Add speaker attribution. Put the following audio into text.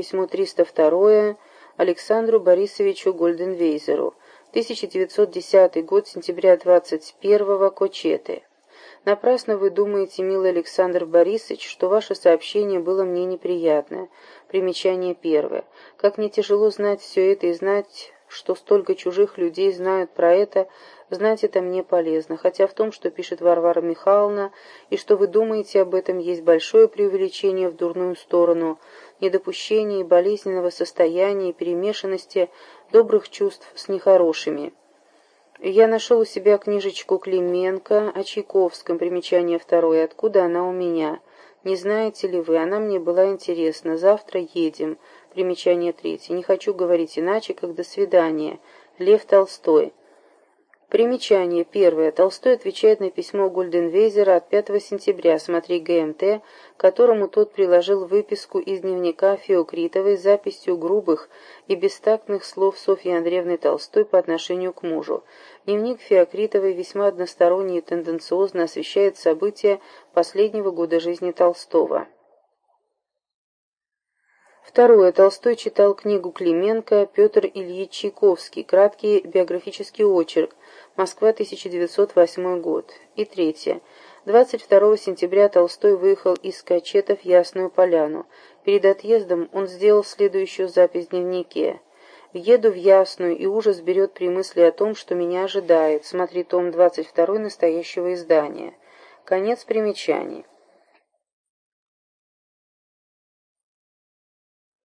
Speaker 1: Письмо 302 Александру Борисовичу Гольденвейзеру. 1910 год, сентября 21 Кочеты. Напрасно вы думаете, милый Александр Борисович, что ваше сообщение было мне неприятное. Примечание первое. Как мне тяжело знать все это и знать, что столько чужих людей знают про это, знать это мне полезно. Хотя в том, что пишет Варвара Михайловна, и что вы думаете об этом, есть большое преувеличение в дурную сторону, недопущение болезненного состояния и перемешанности добрых чувств с нехорошими. Я нашел у себя книжечку Клименко о Чайковском, примечание второе, откуда она у меня. Не знаете ли вы, она мне была интересна. Завтра едем. Примечание третье. Не хочу говорить иначе, как до свидания. Лев Толстой. Примечание. Первое. Толстой отвечает на письмо Гульденвейзера от 5 сентября, смотри ГМТ, которому тот приложил выписку из дневника Феокритовой с записью грубых и бестактных слов Софьи Андреевны Толстой по отношению к мужу. Дневник Феокритовой весьма односторонне и тенденциозно освещает события последнего года жизни Толстого. Второе. Толстой читал книгу Клименко Петр Ильич Чайковский. Краткий биографический очерк. Москва, 1908 год. И третье. 22 сентября Толстой выехал из Качета в Ясную Поляну. Перед отъездом он сделал следующую запись в дневнике. «Еду в Ясную, и ужас берет при мысли о том, что меня ожидает. Смотри том 22 настоящего издания». Конец примечаний.